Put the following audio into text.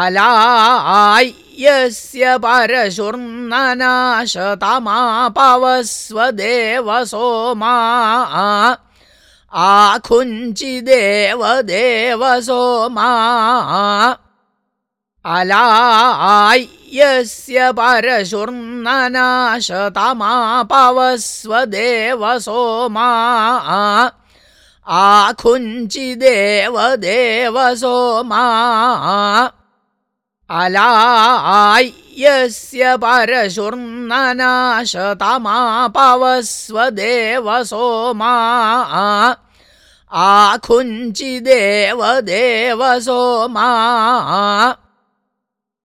अलायस्य परशुर्ननाशतमापवस्वदेव सोमा आखुञ्चिदेव देव सोमा अलायस्य परशुर्ननाशतमापवस्वदेव सोमा आखुञ्चिदेव देव सोमा अलायस्य परशुर्ननाशतमापवस्वदेव सोमा आखुञ्चिदेव देव सोमा